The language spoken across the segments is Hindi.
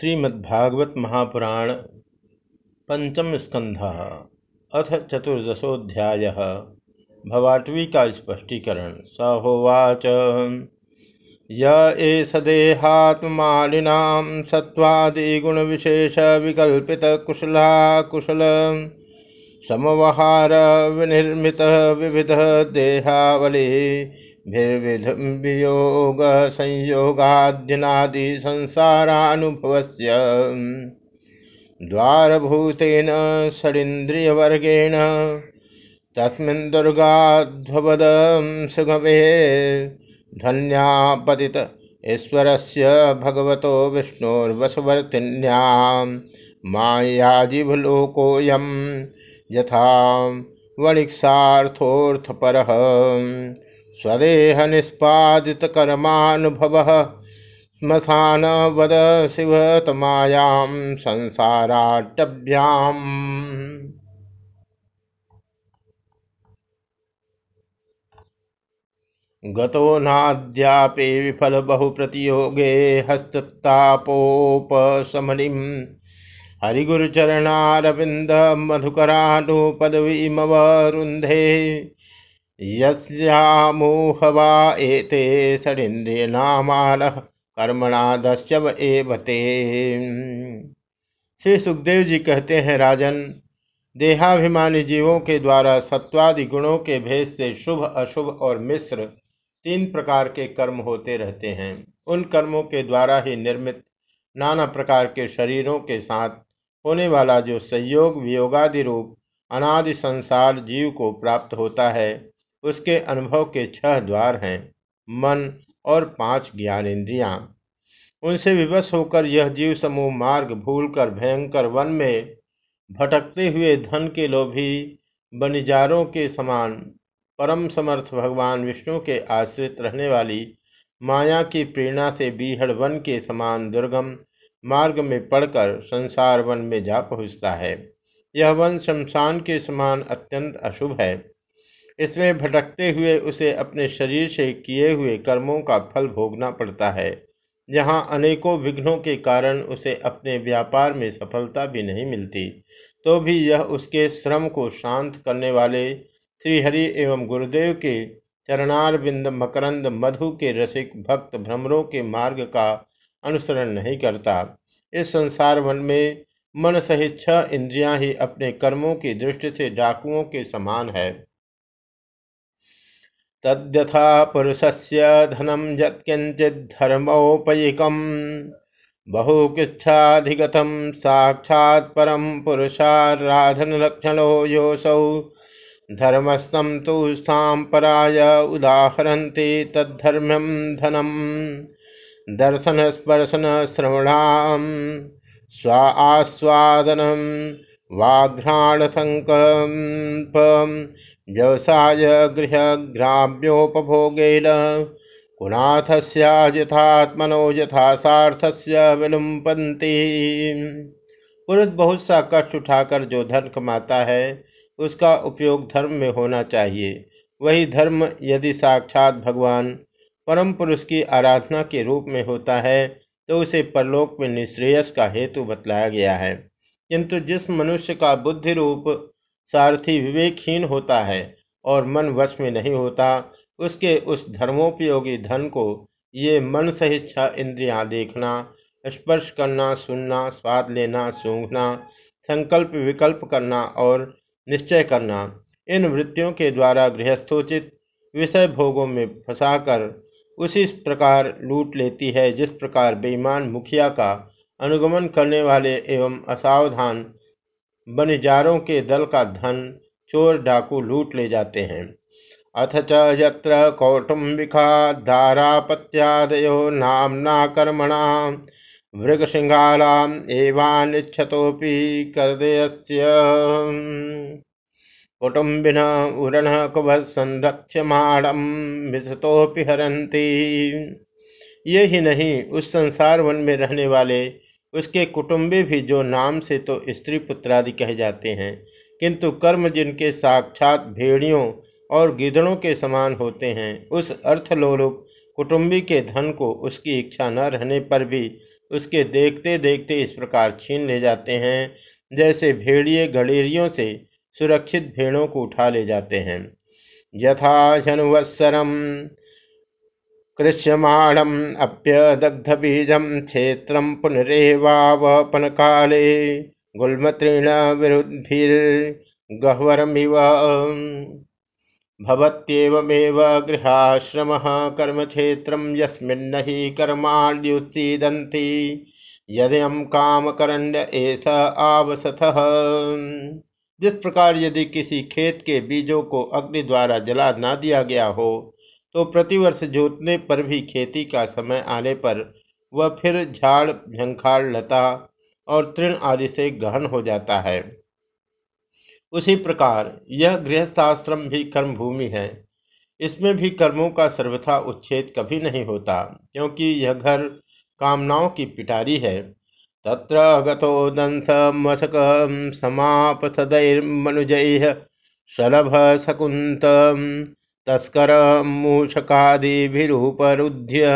श्रीमद्भागवत महापुराण पंचम स्कंध अथ चतुर्दशोध्याय भवाटवी का स्पष्टीकरण। स होवाच य एष देहात्मालिना विशेष विकल्पित कुशला कुशल समवहार विनिर्मित विविध देहावली वियोग संयोगाद्यनादि संसारानुभवस्य द्वारभूतेन षडिन्द्रियवर्गेण तस्मिन् दुर्गाध्वपदं सुगमे धन्यापतित ईश्वरस्य भगवतो विष्णोर्वशवर्तिन्यां मायाजिभलोकोऽयं यथा वणिक्सार्थोऽर्थपरः। स्वदेह निष्पादित कर्मानुभव। स्मशान वद शिव तमायाम संसाराटभ्याम गतो नाद्यापि विफल बहु प्रतियोगे हस्ततापोपशमनिम् हरिगुरुचरणारविन्द मधुकरानुपदवीमवरुन्धे। यस्यामोहवा एते षडिन्द्रियनामानः कर्मणादस्यव एव ते। श्री सुखदेव जी कहते हैं, राजन, देहाभिमानी जीवों के द्वारा सत्वादि गुणों के भेद से शुभ, अशुभ और मिश्र तीन प्रकार के कर्म होते रहते हैं। उन कर्मों के द्वारा ही निर्मित नाना प्रकार के शरीरों के साथ होने वाला जो संयोग, वियोगादि रूप, अनादि संसार जीव को प्राप्त होता है उसके अनुभव के छह द्वार हैं, मन और पाँच ज्ञान ज्ञानेन्द्रियाँ। उनसे विवश होकर यह जीव समूह मार्ग भूलकर भयंकर वन में भटकते हुए धन के लोभी, बनिजारों के समान परम समर्थ भगवान विष्णु के आश्रित रहने वाली माया की प्रेरणा से बीहड़ वन के समान दुर्गम मार्ग में पड़कर संसार वन में जा पहुँचता है। यह वन शमशान के समान अत्यंत अशुभ है। इसमें भटकते हुए उसे अपने शरीर से किए हुए कर्मों का फल भोगना पड़ता है। जहाँ अनेकों विघ्नों के कारण उसे अपने व्यापार में सफलता भी नहीं मिलती। तो भी यह उसके श्रम को शांत करने वाले श्रीहरि एवं गुरुदेव के चरणारविंद, मकरंद, मधु के रसिक भक्त भ्रमरों के मार्ग का अनुसरण नहीं करता। इस संसार वन में मन सहित छह इंद्रियाँ ही अपने कर्मों की दृष्टि से डाकुओं के समान है। तद्यथा पुरुषस्य धनं यत्किञ्चिद्धर्मोपयिकम् बहुकिच्छाधिगतं साक्षात् परं पुरुषाराधनलक्षणो योऽसौ। धर्मस्थं तु साम्पराय उदाहरन्ति तद्धर्म्यं धनं दर्शनस्पर्शनश्रवणां स्वा आस्वादनं वाघ्राणसङ्कल्पम् व्यवसाय गृहग्राम्योपभोगेन कुनाथस्याथात्मनो यथासार्थस्य विलुम्पन्ति। पुरुष बहुत सा कष्ट उठाकर जो धन कमाता है, उसका उपयोग धर्म में होना चाहिए। वही धर्म यदि साक्षात भगवान परम पुरुष की आराधना के रूप में होता है तो उसे परलोक में निश्रेयस का हेतु बतलाया गया है। किंतु जिस मनुष्य का बुद्धि रूप सारथी विवेकहीन होता है और मन वश में नहीं होता। उसके उस धर्मोपयोगी धन को ये मन सहित छह इंद्रियाँ देखना, स्पर्श करना, सुनना, स्वाद लेना, सूंघना, संकल्प विकल्प करना और निश्चय करना, इन वृत्तियों के द्वारा गृहस्थोचित विषय भोगों में फंसाकर उसी प्रकार लूट लेती है, जिस प्रकार बेईमान मुखिया का अनुगमन करने वाले एवं असावधान बनिजारों के दल का धन चोर डाकू लूट ले जाते हैं। अथ च यत्र कौटुंबिका धारापत्यादयो नामना कर्मणा। मृगसिंहालाम एवानिच्छतोपि कर्दयस्य। उरण कुभ संरक्ष्यमाणम मिशतोपि हरंती ये ही नहीं, उस संसार वन में रहने वाले उसके कुटुंबी भी जो नाम से तो स्त्री पुत्रादि कहे जाते हैं, किंतु कर्म जिनके साक्षात भेड़ियों और गिदड़ों के समान होते हैं, उस अर्थलोलुप कुटुंबी के धन को उसकी इच्छा न रहने पर भी उसके देखते देखते इस प्रकार छीन ले जाते हैं, जैसे भेड़िए गडेरियों से सुरक्षित भेड़ों को उठा ले जाते हैं। यथा जनुवत्सरम कृष्यमाणम अप्य बीजम क्षेत्र पुनरेवावपन काले गुलमत्रेण विरुद्धिर्गह्वरमिव भवत्येवमेव गृहाश्रमः कर्मक्षेत्रं यस्मिन्न हि कर्माण्युत्सीदन्ति। यदयं कामकरण्य एस आवसतः। जिस प्रकार यदि किसी खेत के बीजों को अग्नि द्वारा जला न दिया गया हो तो प्रतिवर्ष जोतने पर भी खेती का समय आने पर वह फिर झाड़, झंखाड़, लता और तृण आदि से गहन हो जाता है। उसी प्रकार यह गृहस्थाश्रम भी कर्म भूमि है। इसमें भी कर्मों का सर्वथा उच्छेद कभी नहीं होता, क्योंकि यह घर कामनाओं की पिटारी है। तत्र गतो दंथ मशक समाप सदैर्मनुजय शलभ शकुंत तस्कर मूषकादिभिरूपरुध्य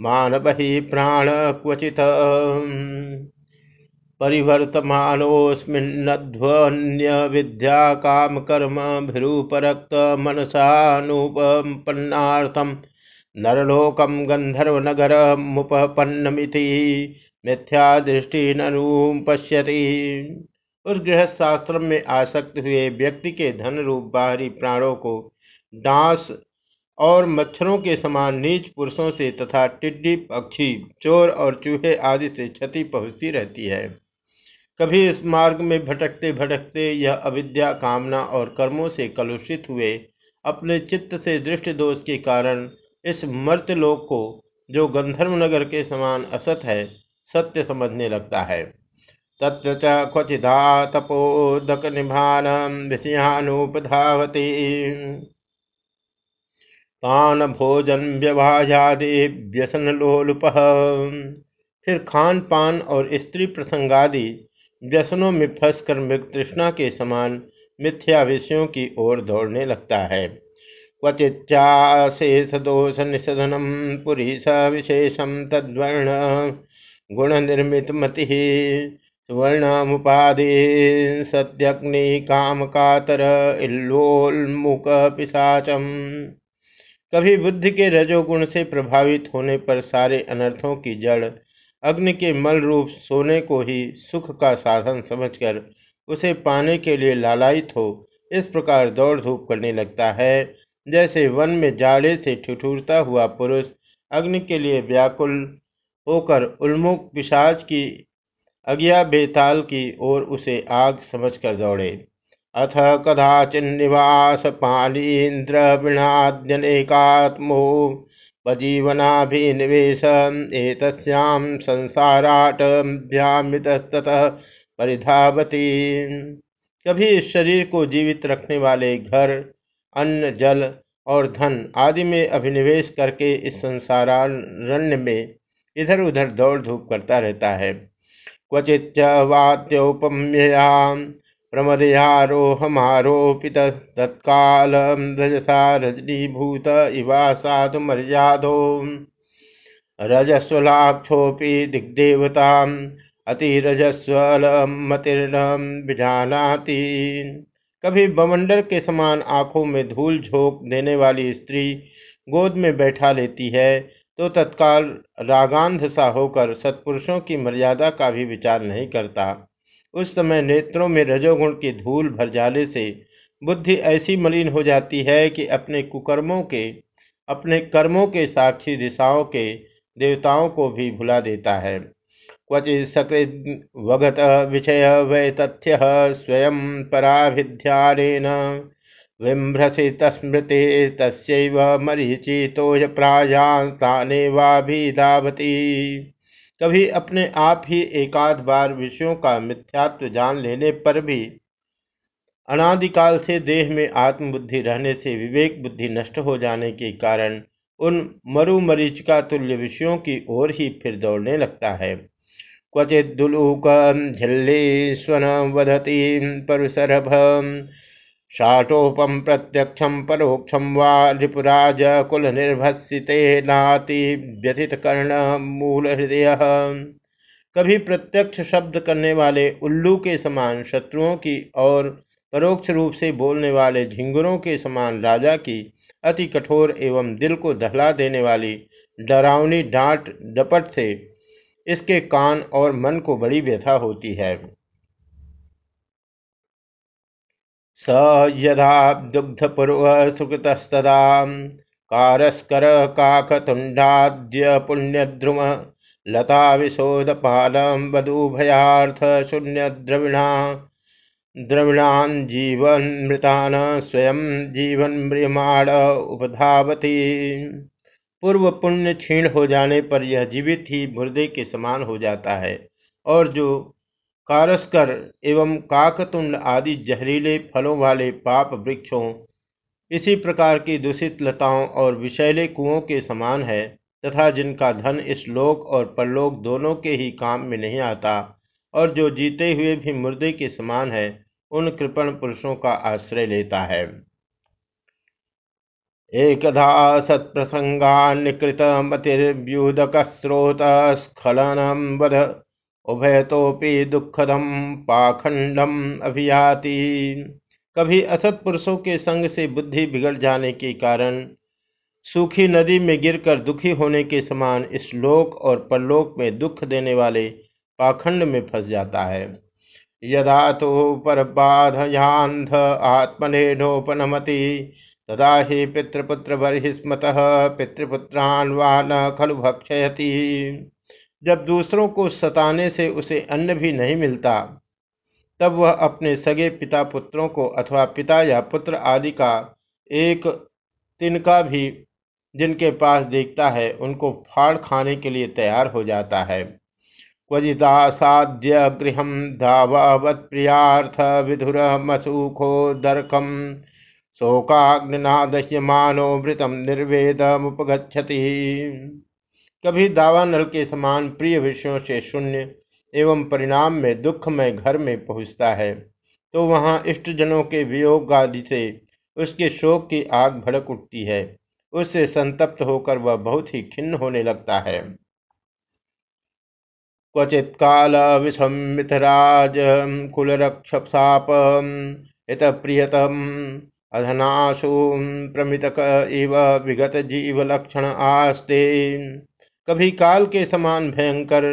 मानव प्राण क्वचित। परिवर्तमानोऽस्मिन्नध्वन्यविद्या कामकर्मभिरूपरक्तमनसानुपन्नार्थं नरलोकं गन्धर्वनगरमुपपन्नमिति मिथ्यादृष्टि पश्यति उस गृहशास्त्र में आसक्त हुए व्यक्ति के धन रूप बाहरी प्राणों को डांस और मच्छरों के समान नीच पुरुषों से तथा टिड्डी, पक्षी, चोर और चूहे आदि से क्षति पहुँचती रहती है। कभी इस मार्ग में भटकते भटकते यह अविद्या, कामना और कर्मों से कलुषित हुए। अपने चित्त से दृष्टि दोष के कारण इस मर्तलोक को, जो गंधर्व नगर के समान असत है, सत्य समझने लगता है। तत्र च क्वचिदा तपोदक निभान विषयानुपधावती। पान भोजन व्यवाजादि व्यसन लोलुप फिर खान पान और स्त्री प्रसंगादि व्यसनों में फंसकर मृग तृष्णा के समान मिथ्या विषयों की ओर दौड़ने लगता है। क्वचिच्चाशेष दोष निषदनम पुरी स विशेषम तद्वर्ण गुण निर्मित मति सुवर्णमुपाधि सत्यग्नि काम कातर इल्लोलमुक पिशाचम कभी बुद्धि के रजोगुण से प्रभावित होने पर सारे अनर्थों की जड़, अग्नि के मल रूप सोने को ही सुख का साधन समझकर उसे पाने के लिए लालायित हो, इस प्रकार दौड़ धूप करने लगता है। जैसे वन में जाड़े से ठिठुरता हुआ पुरुष अग्नि के लिए व्याकुल होकर उन्मुख पिशाच की अज्ञा बेताल की ओर उसे आग समझकर दौड़े। अथ कदाचिन्निवास पानीन्द्र विणाद्यनेकात्मो उपजीवनाभिनिवेश एतस्यां संसाराटभ्यामितस्ततः परिधावती। कभी इस शरीर को जीवित रखने वाले घर, अन्न, जल और धन आदि में अभिनिवेश करके इस संसारण्य में इधर उधर दौड़ धूप करता रहता है। क्वचित वाद्योपम्यया प्रमदयारोहमारोपित तत्काल रजसा रजनीभूत इवा साधु मर्यादो। दिग्देवता अतिरजस्वलमतिर्न विजानाति। कभी बमंडर के समान आँखों में धूल झोंक देने वाली स्त्री गोद में बैठा लेती है तो तत्काल रागांध सा होकर सत्पुरुषों की मर्यादा का भी विचार नहीं करता। उस समय नेत्रों में रजोगुण की धूल भर जाने से बुद्धि ऐसी मलिन हो जाती है कि अपने कुकर्मों के, अपने कर्मों के साक्षी दिशाओं के देवताओं को भी भुला देता है। क्वचि सकृत वगत विषय वै तथ्य स्वयं पराभिध्यान विभ्रसी तस्मृति तस्व मरीचि तोय प्राजाने धावती कभी अपने आप ही एकाध बार विषयों का मिथ्यात्व जान लेने पर भी अनादिकाल से देह में आत्मबुद्धि रहने से विवेक बुद्धि नष्ट हो जाने के कारण उन मरुमरीचिका तुल्य विषयों की ओर ही फिर दौड़ने लगता है। क्वचित दुलूक झिल्ली स्वन वदती परुसरभ शाटोपम प्रत्यक्षम परोक्षम वा रिपुराज कुल निर्भसिते नाति व्यथित कर्ण मूल हृदय कभी प्रत्यक्ष शब्द करने वाले उल्लू के समान शत्रुओं की और परोक्ष रूप से बोलने वाले झिंगुरों के समान राजा की अति कठोर एवं दिल को दहला देने वाली डरावनी डांट डपट से इसके कान और मन को बड़ी व्यथा होती है। स यदा दुग्धपूर्व सुकृतस्तदा कारस्कर काकतुंडाद्य पुण्यद्रुम लता विशोदपालम वधूभयार्थ शून्य द्रविणा द्रविणान जीवन मृतान स्वयं जीवन म्रियमाण उपधावती। पूर्व पुण्य क्षीण हो जाने पर यह जीवित ही मुर्दे के समान हो जाता है और जो कारस्कर एवं काकतुंड आदि जहरीले फलों वाले पाप वृक्षों, इसी प्रकार की दूषित लताओं और विषैले कुओं के समान है, तथा जिनका धन इस लोक और परलोक दोनों के ही काम में नहीं आता, और जो जीते हुए भी मुर्दे के समान है, उन कृपण पुरुषों का आश्रय लेता है। एकधा सत्प्रसंगान्कृतमतिर्व्यूदक स्रोत स्खलनम उभयतोपि दुखदम पाखंडम अभियाति। कभी असत पुरुषों के संग से बुद्धि बिगड़ जाने के कारण, सूखी नदी में गिरकर दुखी होने के समान इस लोक और परलोक में दुख देने वाले पाखंड में फंस जाता है। यदा तो पर बाध बाधयांध आत्मनेनोपनमति, तदा ही पितृपुत्र बर्हिस्मत पितृपुत्रान वा न खलु भक्षयति। जब दूसरों को सताने से उसे अन्न भी नहीं मिलता, तब वह अपने सगे पिता पुत्रों को अथवा पिता या पुत्र आदि का एक तिनका भी जिनके पास देखता है, उनको फाड़ खाने के लिए तैयार हो जाता है। क्वजितासाद्य गृह धावत प्रियार्थ विधुर मसूखो दर्कम, शोकाग्निनादह्यमानो मृतम निर्वेदमुपगछति कभी दावा नल के समान प्रिय विषयों से शून्य एवं परिणाम में दुख में घर में पहुँचता है तो वहाँ इष्टजनों के वियोग आदि से उसके शोक की आग भड़क उठती है। उससे संतप्त होकर वह बहुत ही खिन्न होने लगता है। क्वचित काल विषमितराज कुलरक्षसाप इत प्रियतम, अधनाशु, प्रमितक इव विगत जीव लक्षण आस्ते। कभी काल के समान भयंकर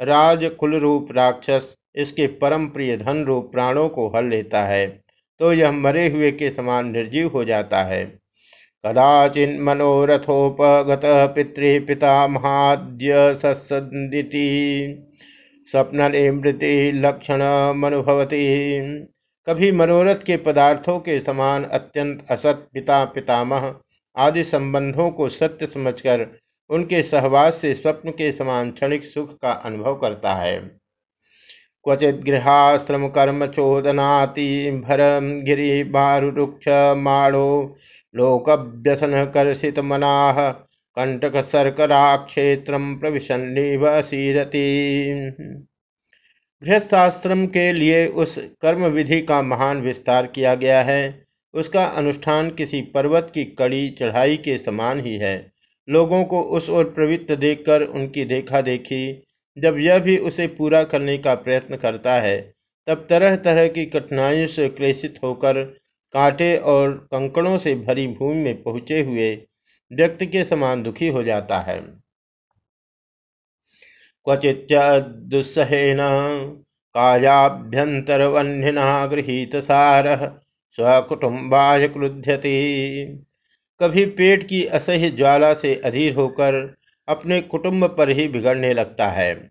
राज कुल रूप राक्षस इसके परम प्रिय धन रूप प्राणों को हर लेता है तो यह मरे हुए के समान निर्जीव हो जाता है। कदाचिन मनोरथोपगत पितृ पिता महाद्य सत्सदिति स्वप्न मृति लक्षण मनुभवती। कभी मनोरथ के पदार्थों के समान अत्यंत असत पिता पितामह आदि संबंधों को सत्य समझकर उनके सहवास से स्वप्न के समान क्षणिक सुख का अनुभव करता है। क्वचित गृहाश्रम कर्म चोदनाति भरम गिरी बारुक्ष माणो लोक व्यसन कर्षित मनाह कंटक सर्करा क्षेत्र प्रविशन्नीव सीरती। गृहस्थाश्रम के लिए उस कर्म विधि का महान विस्तार किया गया है। उसका अनुष्ठान किसी पर्वत की कड़ी चढ़ाई के समान ही है। लोगों को उस ओर प्रवृत्त देखकर उनकी देखा देखी। जब यह भी उसे पूरा करने का प्रयत्न करता है, तब तरह तरह की कठिनाइयों से क्लेशित होकर कांटे और कंकड़ों से भरी भूमि में पहुँचे हुए व्यक्ति के समान दुखी हो जाता है। क्वचित दुस्सहेन कायाभ्यंतरवह्निना गृहीत सार स्वकुटुम्बाय क्रुध्यति। कभी पेट की असह्य ज्वाला से अधीर होकर अपने कुटुंब पर ही बिगड़ने लगता है।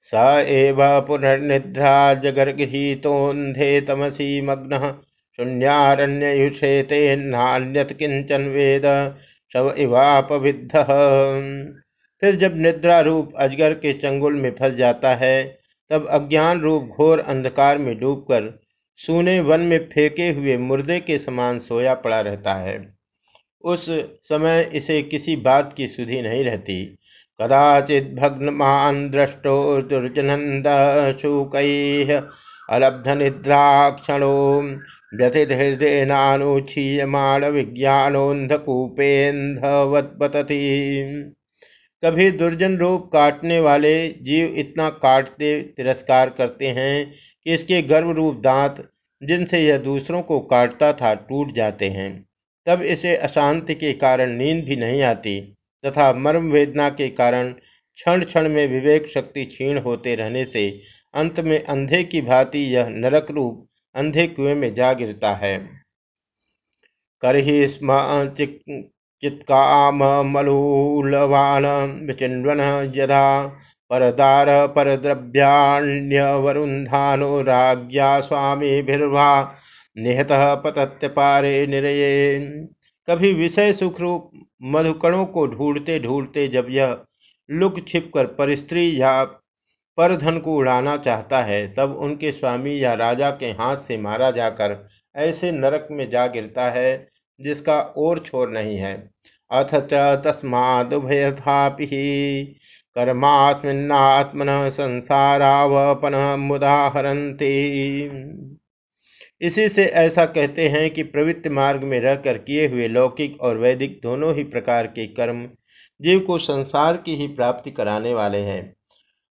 स एव पुनर्निद्रा जगर्गृहीतोन्धे तमसी मग्न शून्यारण्ययुषेते नान्यत किंचन वेद शव इवापविद्ध। फिर जब निद्रा रूप अजगर के चंगुल में फंस जाता है, तब अज्ञान रूप घोर अंधकार में डूबकर, सूने वन में फेंके हुए मुर्दे के समान सोया पड़ा रहता है। उस समय इसे किसी बात की सुधि नहीं रहती। कदाचित मान दृष्टो दुर्जनंद शूक अलब्ध निद्रा क्षणो व्यथित हृदय नानुक्षीयमाण विज्ञानोन्धकूपेन्धवत्पतति कभी दुर्जन रूप काटने वाले जीव इतना काटते तिरस्कार करते हैं कि इसके गर्भ रूप दांत, जिनसे यह दूसरों को काटता था, टूट जाते हैं। तब इसे अशांति के कारण नींद भी नहीं आती, तथा मर्म वेदना के कारण क्षण क्षण में विवेक शक्ति क्षीण होते रहने से अंत में अंधे की भांति यह नरक रूप अंधे कुएँ में जा गिरता है। कर ही स्म चित्कामलूलवान विचिन्वन यदा परदार परद्रव्याण्य परद्रव्याण्यवरुन्धानो राज्ञा स्वामीभिर्वा निहतः पतत्य पारे निरये। कभी विषय सुख रूप मधुकणों को ढूंढते ढूंढते जब यह लुक छिप कर परिस्त्री या परधन को उड़ाना चाहता है, तब उनके स्वामी या राजा के हाथ से मारा जाकर ऐसे नरक में जा गिरता है, जिसका और छोर नहीं है। अथ च तस्मादुभयथापि कर्मास्मिन्नात्मन संसारावपन मुदाहरती इसी से ऐसा कहते हैं कि प्रवृत्ति मार्ग में रहकर किए हुए लौकिक और वैदिक दोनों ही प्रकार के कर्म जीव को संसार की ही प्राप्ति कराने वाले हैं।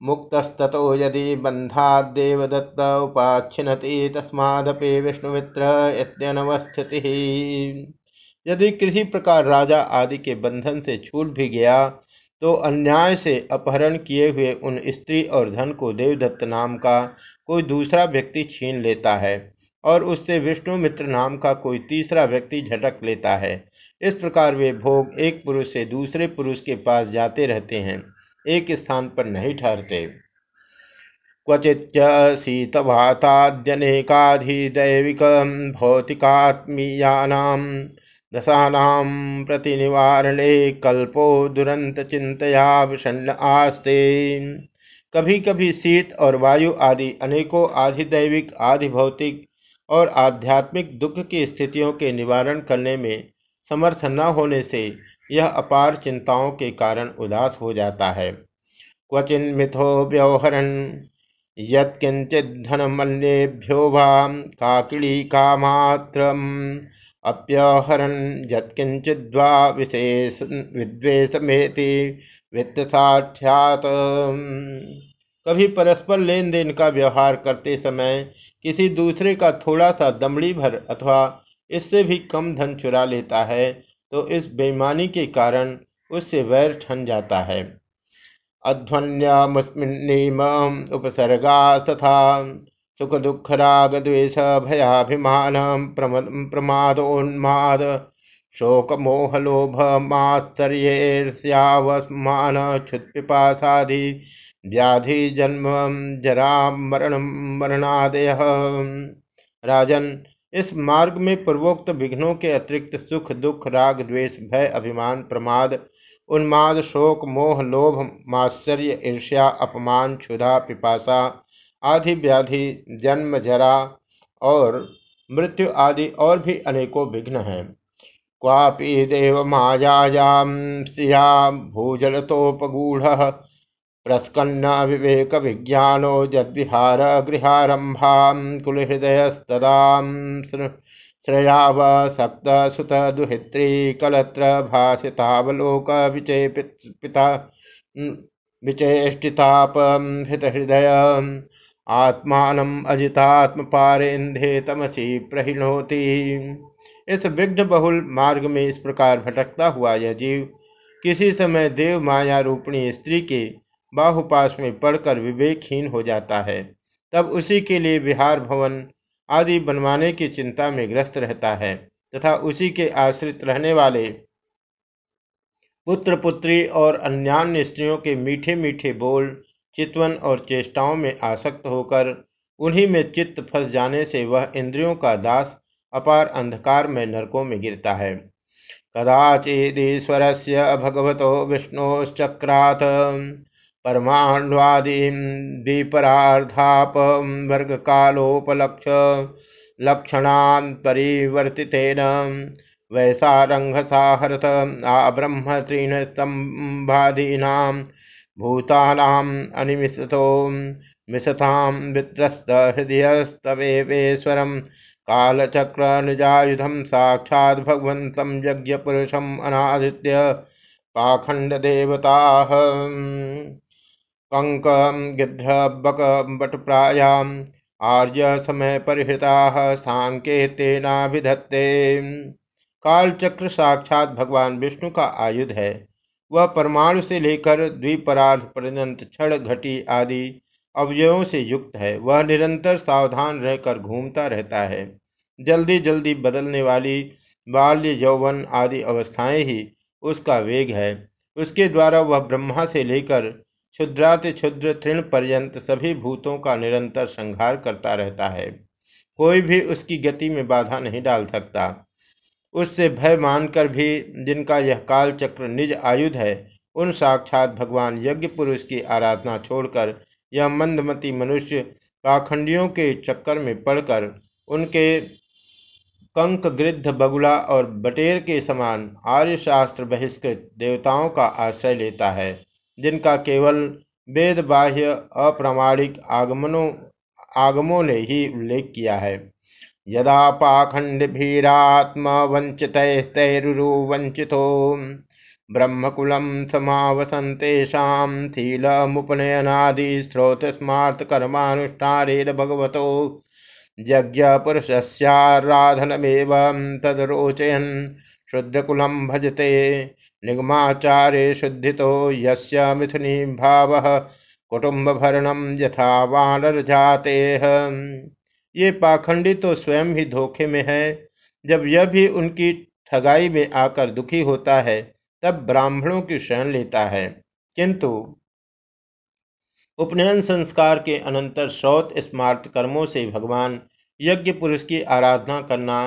मुक्तस्तो यदि बंधा बंधादेवदत्त उपाच्छिनति तस्मादपि विष्णुमित्र यद्यनवस्थिति यदि किसी प्रकार राजा आदि के बंधन से छूट भी गया तो अन्याय से अपहरण किए हुए उन स्त्री और धन को देवदत्त नाम का कोई दूसरा व्यक्ति छीन लेता है। और उससे विष्णु मित्र नाम का कोई तीसरा व्यक्ति झटक लेता है। इस प्रकार वे भोग एक पुरुष से दूसरे पुरुष के पास जाते रहते हैं, एक स्थान पर नहीं ठहरते। क्वचित शीतवाताद्यनेकाधिदैविक भौतिकात्मीयानाम दशानाम प्रतिनिवारणे कल्पो दुरंत चिंतया विषण्ण आस्ते। कभी कभी शीत और वायु आदि अनेकों आधिदैविक आधि भौतिक और आध्यात्मिक दुख की स्थितियों के निवारण करने में समर्थ न होने से यह अपार चिंताओं के कारण उदास हो जाता है। क्वचिन मिथो व्यवहरन यत्किंचिद्धनमन्येभ्यो वा काकिली कामात्र अप्यहरन यत्किंचिद्वा विशेष, विद्वेषमेति वित्तसाठ्यात। कभी परस्पर लेन देन का व्यवहार करते समय किसी दूसरे का थोड़ा सा दमड़ी भर अथवा इससे भी कम धन चुरा लेता है तो इस बेईमानी के कारण उससे वैर ठन जाता है। अध्वन्यामुस्मिन्नीम उपसर्गा तथा सुख दुख राग द्वेष भयाभिमान प्रमादोन्माद शोक मोह लोभ मात्सर्यवस्मान क्षुत्पिपासादि व्याधि जन्म जरा मरण मरणादय। राजन, इस मार्ग में पूर्वोक्त विघ्नों के अतिरिक्त सुख, दुख, राग, द्वेष, भय, अभिमान, प्रमाद, उन्माद, शोक, मोह, लोभ माश्चर्य ईर्ष्या, अपमान, क्षुधा, पिपासा आदि व्याधि, जन्म, जरा और मृत्यु आदि और भी अनेकों विघ्न हैं। क्वापि देव मायायाम स्त्रिया भूजलतोपगूढ़ प्रस्कन्न विवेक विज्ञानो जद्विहार गृहारंभा कुलहृदयस्तदा श्रयावसक्त सुत दुहित्री कलत्र भाषितावलोक विचेपिता विचेष्टिताप आत्मान अजितात्म पारेन्धे तमसी प्रहिणोति। इस विघ्न बहुल मार्ग में इस प्रकार भटकता हुआ यह जीव किसी समय देव माया रूपणी स्त्री के बाहुपास में पढ़कर विवेकहीन हो जाता है। तब उसी के लिए विहार भवन आदि बनवाने की चिंता में ग्रस्त रहता है तथा उसी के आश्रित रहने वाले पुत्र पुत्री और अन्यान्य स्त्रियों के मीठे मीठे बोल, चितवन और चेष्टाओं में आसक्त होकर उन्हीं में चित्त फंस जाने से वह इंद्रियों का दास, अपार अंधकार में नरकों में गिरता है। कदाचिदीश्वर से भगवत विष्णुश्चक्रात। परमाण्वादीं द्विपरार्धापवर्गकालोपलक्ष लक्षणान् परिवर्तितेन वैसारङ्घसाहरत आब्रह्म तृणस्तम्भादीनां भूतानाम् अनिमिषतो मिषतां वित्रस्तहृदयस्तवेश्वरं कालचक्र निजायुधम साक्षात भगवंत यज्ञ पुरुषम अनादित्य पाखंड पंक गिद्ध बक बट प्रायाम आर्य समय परिहृता सांकेतेनाभिधत्ते काल चक्र साक्षात भगवान विष्णु का आयुध है। वह परमाणु से लेकर द्विपरार्ध पर्यंत क्षण घटी आदि अवयवों से युक्त है। वह निरंतर सावधान रहकर घूमता रहता है। जल्दी जल्दी बदलने वाली बाल्य यौवन आदि अवस्थाएँ ही उसका वेग है। उसके द्वारा वह ब्रह्मा से लेकर क्षुद्राति क्षुद्र तृण पर्यंत सभी भूतों का निरंतर संहार करता रहता है। कोई भी उसकी गति में बाधा नहीं डाल सकता। उससे भय मानकर भी जिनका यह काल चक्र निज आयुध है, उन साक्षात भगवान यज्ञ पुरुष की आराधना छोड़कर यह मंदमती मनुष्य पाखंडियों के चक्कर में पड़कर उनके कंक गृद्ध बगुला और बटेर के समान आर्य शास्त्र बहिष्कृत देवताओं का आश्रय लेता है। जिनका केवल वेद बाह्य अप्रामाणिक आगमनों आगमों ने ही उल्लेख किया है। यदा पाखंड भीरात्म वंचित वंचितो ब्रह्मकुलम समावसंतेषाम मुपनयनादि स्रोत स्मार्त कर्मानुष्ठान भगवतो। यज्ञ पुरुषस्याराधनमेव तदरोचयन शुद्धकुलम भजते। निगमाचारे शुद्धितो यस्य मिथुनी भाव कुटुम्ब भरणम यथा वानर जाते ये पाखंडी तो स्वयं ही धोखे में है। जब यह भी उनकी ठगाई में आकर दुखी होता है, तब ब्राह्मणों की शरण लेता है। किंतु उपनयन संस्कार के अनंतर श्रौत स्मार्त कर्मों से भगवान यज्ञ पुरुष की आराधना करना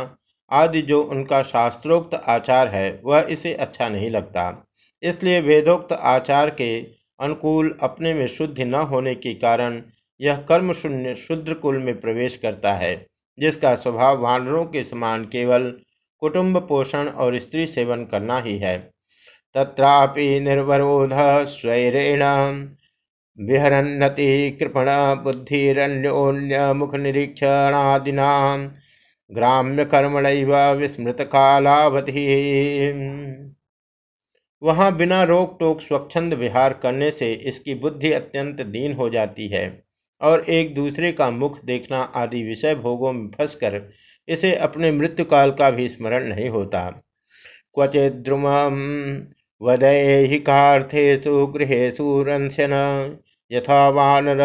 आदि जो उनका शास्त्रोक्त आचार है, वह इसे अच्छा नहीं लगता। इसलिए वेदोक्त आचार के अनुकूल अपने में शुद्धि न होने के कारण यह कर्म शून्य शुद्र कुल में प्रवेश करता है, जिसका स्वभाव वानरों के समान केवल कुटुंब पोषण और स्त्री सेवन करना ही है। तत्रापि निर्वरोध स्वैरेण विहरन्नति कृपण बुद्धिरन्योन्य मुख निरीक्षणादिना ग्राम्य कर्मण विस्मृत कालावधि वहाँ बिना रोक टोक स्वच्छंद विहार करने से इसकी बुद्धि अत्यंत दीन हो जाती है और एक दूसरे का मुख देखना आदि विषय भोगों में फंसकर इसे अपने मृत्यु काल का भी स्मरण नहीं होता। क्वचिद्रुम वदैहिकार्थेषु गृहेषु रंशन यथा वानर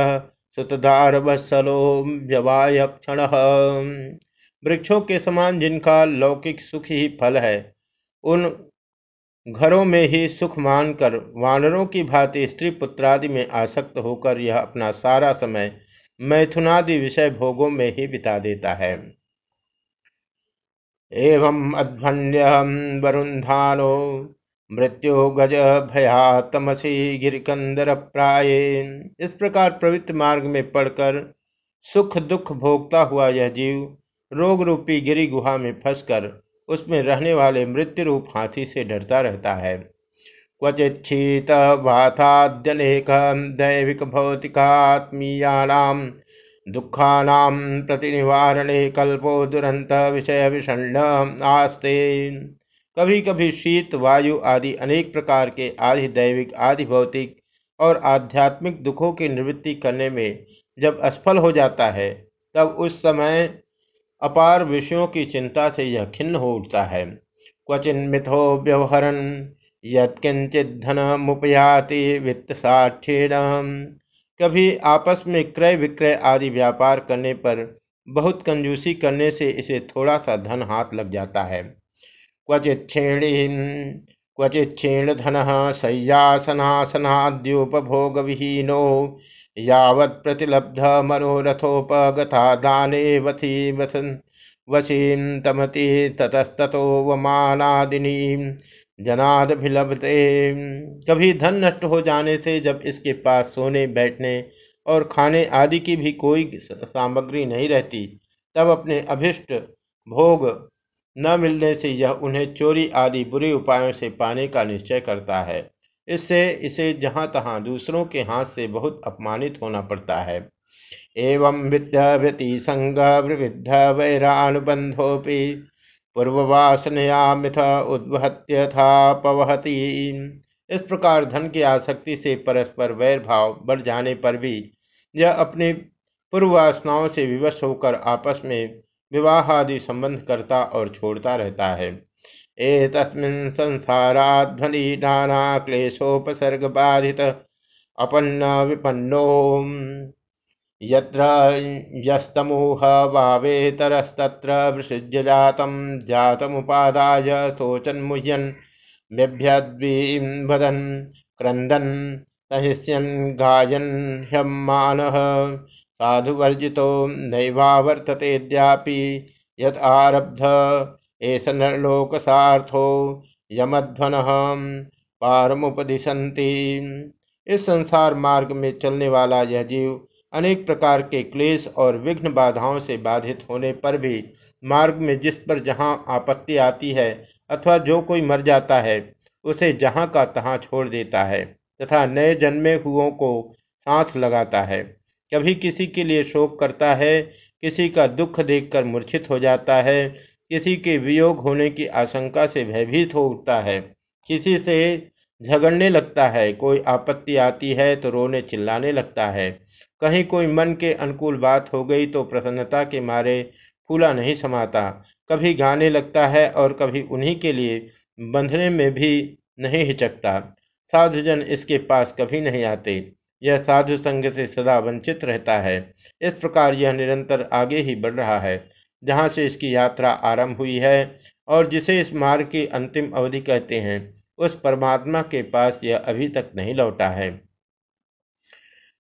व्यवाय क्षण। वृक्षों के समान जिनका लौकिक सुख ही फल है, उन घरों में ही सुख मानकर वानरों की भांति स्त्री पुत्रादि में आसक्त होकर यह अपना सारा समय मैथुनादि विषय भोगों में ही बिता देता है। एवं अध्वन्य वरुंधानो मृत्यु गज भया तमसी गिरिकंदर प्राय इस प्रकार प्रवृत्त मार्ग में पड़कर सुख दुख भोगता हुआ यह जीव रोग रूपी गिरी गुहा में फंसकर उसमें रहने वाले मृत्यु रूप हाथी से डरता रहता है। क्वचित शीत वाथाद्यनेक दैविक भौतिकात्मीयानाम दुखानाम प्रतिनिवारणे कल्पो दुरंत विषय विषण आस्ते। कभी कभी शीत, वायु आदि अनेक प्रकार के आदि दैविक, आदि भौतिक और आध्यात्मिक दुखों की निवृत्ति करने में जब असफल हो जाता है, तब उस समय अपार विषयों की चिंता से यह खिन्न हो उठता है। क्वचिन मिथो व्यवहरन, यत्किंचित धन मुपयाति वित्त साक्षीण कभी आपस में क्रय विक्रय आदि व्यापार करने पर बहुत कंजूसी करने से इसे थोड़ा सा धन हाथ लग जाता है। क्वचित क्षीणी क्वचित क्षीण धन शय्यासनासनाद्योपभोग विहीनो यावत् प्रतिलब्ध मनोरथोपगता दाने वसी वसन वसीम तमति ततस्तो वमानादिनी जनादभिलभते कभी धन नष्ट हो जाने से जब इसके पास सोने, बैठने और खाने आदि की भी कोई सामग्री नहीं रहती, तब अपने अभिष्ट भोग न मिलने से यह उन्हें चोरी आदि बुरे उपायों से पाने का निश्चय करता है। इससे, इसे जहाँ तहां दूसरों के हाथ से बहुत अपमानित होना पड़ता है। एवं विद्यव्यतिसंग विविध वैरानुबंधोपि पूर्ववासनया मिथ उद्वहत्य था पवहती। इस प्रकार धन की आसक्ति से परस्पर वैर भाव बढ़ जाने पर भी यह अपनी पूर्व वासनाओं से विवश होकर आपस में विवाह आदि संबंध करता और छोड़ता रहता है। एतस्मिन् संसाराध्वनि नाना क्लेशोपसर्ग बाधित अपन्न विपन्नो। यस्तमूह भावेतरस्तत्र विसृज्य जातं जातमुपादाय शोचन्मुह्यन् बिभ्यद्विवदन् क्रन्दन् सहिष्यन् गायन् ह्यमानः साधुवर्जितो नैवावर्ततेऽद्यापि यत् आरब्ध एष नरलोकसार्थो यमध्वनः पारमुपदिशन्ति। इस संसार मार्ग में चलने वाला यह जीव अनेक प्रकार के क्लेश और विघ्न बाधाओं से बाधित होने पर भी मार्ग में जिस पर जहाँ आपत्ति आती है अथवा जो कोई मर जाता है, उसे जहाँ का तहाँ छोड़ देता है तथा नए जन्मे हुओं को साथ लगाता है। कभी किसी के लिए शोक करता है, किसी का दुख देखकर मूर्छित हो जाता है किसी के वियोग होने की आशंका से भयभीत हो उठता है। किसी से झगड़ने लगता है, कोई आपत्ति आती है तो रोने चिल्लाने लगता है। कहीं कोई मन के अनुकूल बात हो गई तो प्रसन्नता के मारे फूला नहीं समाता। कभी गाने लगता है और कभी उन्हीं के लिए बंधने में भी नहीं हिचकता। साधुजन इसके पास कभी नहीं आते। यह साधु संग से सदा वंचित रहता है। इस प्रकार यह निरंतर आगे ही बढ़ रहा है। जहाँ से इसकी यात्रा आरंभ हुई है और जिसे इस मार्ग की अंतिम अवधि कहते हैं, उस परमात्मा के पास यह अभी तक नहीं लौटा है।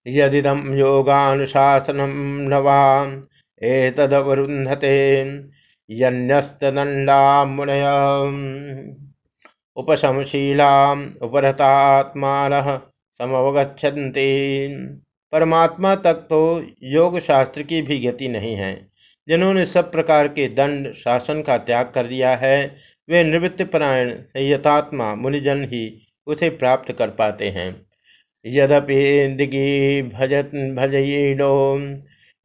यदिदम योगानुशासनं न वा एतदवरुन्धते यन्यस्तदण्डा मुनय उपशमशीलाम्, उपरतात्मानः समवगच्छन्ति। परमात्मा तक तो योग शास्त्र की भी गति नहीं है। जिन्होंने सब प्रकार के दंड, शासन का त्याग कर दिया है, वे निवृत्तिपरायण संयतात्मा, मुनिजन ही उसे प्राप्त कर पाते हैं। यदपि दिगी भजत, भजयीनो,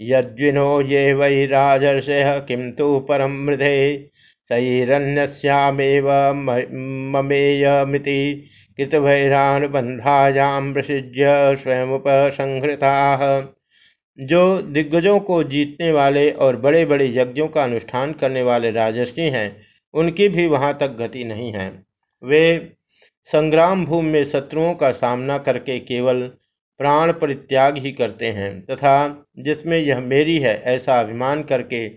यद्विनो ये वै राजर्षयः किं तु परं मृधे, सैरन्यस्यामेव ममेयमिति कृतभैरानुबन्धायां प्रसिज्य स्वयमुपसंहृताः। जो दिग्गजों को जीतने वाले और बड़े बड़े यज्ञों का अनुष्ठान करने वाले राजर्षि हैं, उनकी भी वहाँ तक गति नहीं है। वे संग्राम भूमि में शत्रुओं का सामना करके केवल प्राण परित्याग ही करते हैं, तथा जिसमें यह मेरी है ऐसा अभिमान करके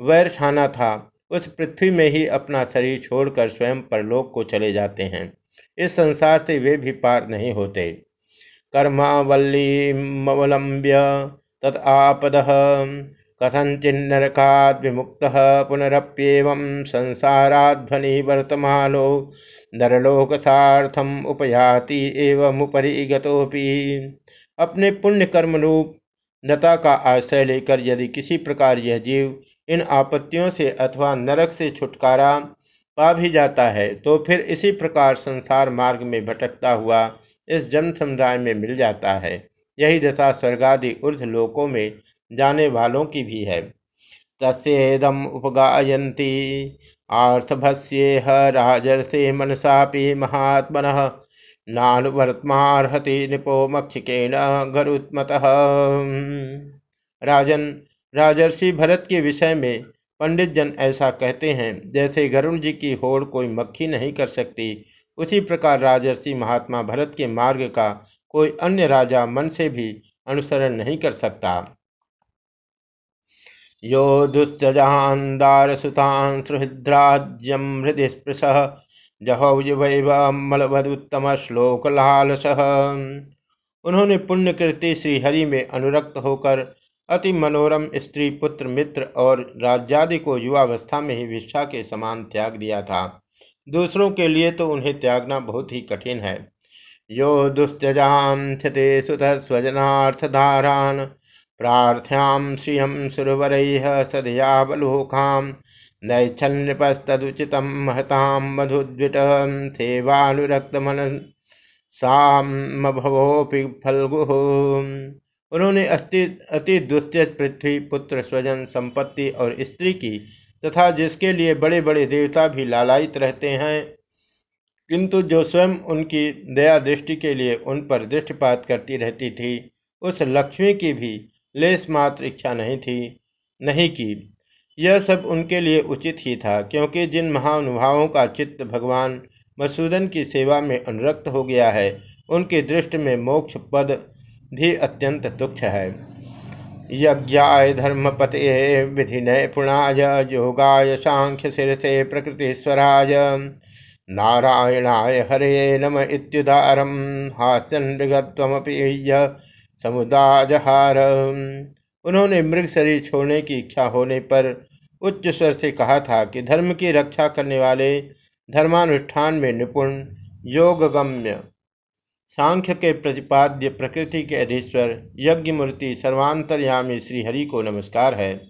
वैर ठाना था, उस पृथ्वी में ही अपना शरीर छोड़कर स्वयं परलोक को चले जाते हैं। इस संसार से वे भी पार नहीं होते। कर्मावल्लीमवलंब्य तत्पद कथंचिन्नरकाद विमुक्त पुनरप्येवं संसाराध्वनि वर्तमानो सार्थम उपयाति एवं उपरि गतोपि अपने पुण्य कर्म रूप नता का आश्रय लेकर यदि किसी प्रकार यह जीव इन आपत्तियों से अथवा नरक से छुटकारा पा भी जाता है तो फिर इसी प्रकार संसार मार्ग में भटकता हुआ इस जन समुदाय में मिल जाता है। यही दशा स्वर्गादि ऊर्ध लोकों में जाने वालों की भी है। तस्दम उपगायती आर्थभस्येह राजर्षे मनसापि महात्मनः, नानुवर्तमार्हति निपो मक्षिकेन गरुत्मत। राजन, राजर्षि भरत के विषय में पंडित जन ऐसा कहते हैं, जैसे गरुण जी की होड़ कोई मक्खी नहीं कर सकती, उसी प्रकार राजर्षि महात्मा भरत के मार्ग का कोई अन्य राजा मन से भी अनुसरण नहीं कर सकता। यो दुस्त्यजान्दारसुतान् सुहृद्राज्यं हृदि स्पृशः जहौजवैवमलवदुत्तम श्लोक लालसः उन्होंने पुण्यकृति श्रीहरि में अनुरक्त होकर अति मनोरम स्त्री, पुत्र, मित्र और राज्यादि को युवावस्था में ही विष्ठा के समान त्याग दिया था। दूसरों के लिए तो उन्हें त्यागना बहुत ही कठिन है। यो दुस्त्यजाम क्षते सुत स्वजनार्थधारान प्रार्थ्यां श्रियं सुरवरैः सदयावलोकां महतां मधुद्विटं सेवानुरक्तमनसामभवोऽपि फल्गुः। उन्होंने अति अति दुस्त्यज पृथ्वी पुत्र स्वजन संपत्ति और स्त्री की, तथा जिसके लिए बड़े बड़े देवता भी लालायित रहते हैं किंतु जो स्वयं उनकी दया दृष्टि के लिए उन पर दृष्टिपात करती रहती थी, उस लक्ष्मी की भी लेस मात्र इच्छा नहीं थी, नहीं की। यह सब उनके लिए उचित ही था, क्योंकि जिन महानुभावों का चित्त भगवान मसूदन की सेवा में अनुरक्त हो गया है, उनकी दृष्टि में मोक्ष पद भी अत्यंत तुक्ष है। यज्ञाय धर्मपते विधि पुणाय योगाय सांख्य शीर्षे प्रकृतिस्वराय। नारायणाय हरे नम इत्युदारम हास्यन मृगत्वमपि समुदाजहार। उन्होंने मृग शरीर छोड़ने की इच्छा होने पर उच्च स्वर से कहा था कि धर्म की रक्षा करने वाले धर्मानुष्ठान में निपुण, योगगम्य, सांख्य के प्रतिपाद्य प्रकृति के अधीश्वर, यज्ञ मूर्ति, सर्वांतर्यामी श्रीहरि को नमस्कार है।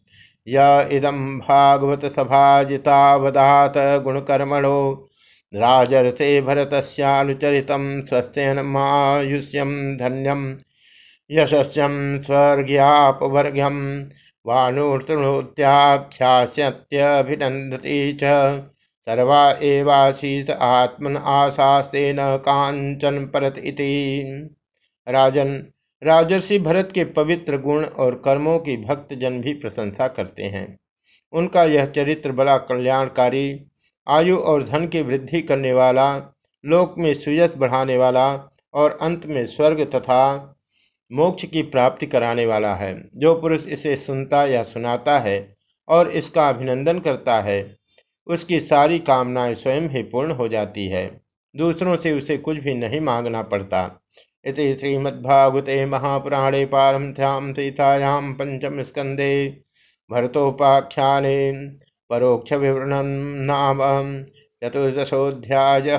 या इदम भागवत सभाजितावदात गुणकर्मणो राजर्षे भरतस्यानुचरित स्वस्थ्यमायुष्यम धन्यम यशस्यम स्वर्ग्यापवर्ग्यम वानुर्तृणोत्याख्यास्यत्यभिनन्दति च। सर्वा एवाशीष आत्मन न कांचन परत इति। राजन, राजर्षि भरत के पवित्र गुण और कर्मों की भक्त जन भी प्रशंसा करते हैं। उनका यह चरित्र बड़ा कल्याणकारी आयु और धन की वृद्धि करने वाला, लोक में सुयस बढ़ाने वाला और अंत में स्वर्ग तथा मोक्ष की प्राप्ति कराने वाला है। जो पुरुष इसे सुनता या सुनाता है और इसका अभिनंदन करता है, उसकी सारी कामनाएँ स्वयं ही पूर्ण हो जाती है। दूसरों से उसे कुछ भी नहीं मांगना पड़ता। इस श्रीमद्भागवते महापुराणे पारमथ्याम सीतायाम पंचम स्कंदे भरतोपाख्याने परोक्ष विवरण नाम चतुर्दशोध्याय